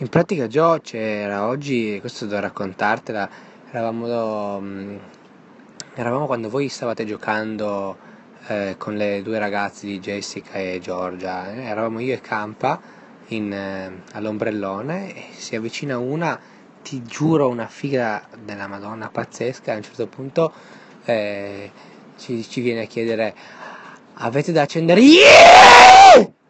In pratica Gio c'era oggi, questo devo raccontartela, eravamo, mm, eravamo quando voi stavate giocando eh, con le due ragazze di Jessica e Giorgia, eravamo io e Campa in, eh, all'ombrellone e si avvicina una, ti giuro una figa della Madonna pazzesca, a un certo punto eh, ci, ci viene a chiedere avete da accendere? Yeah!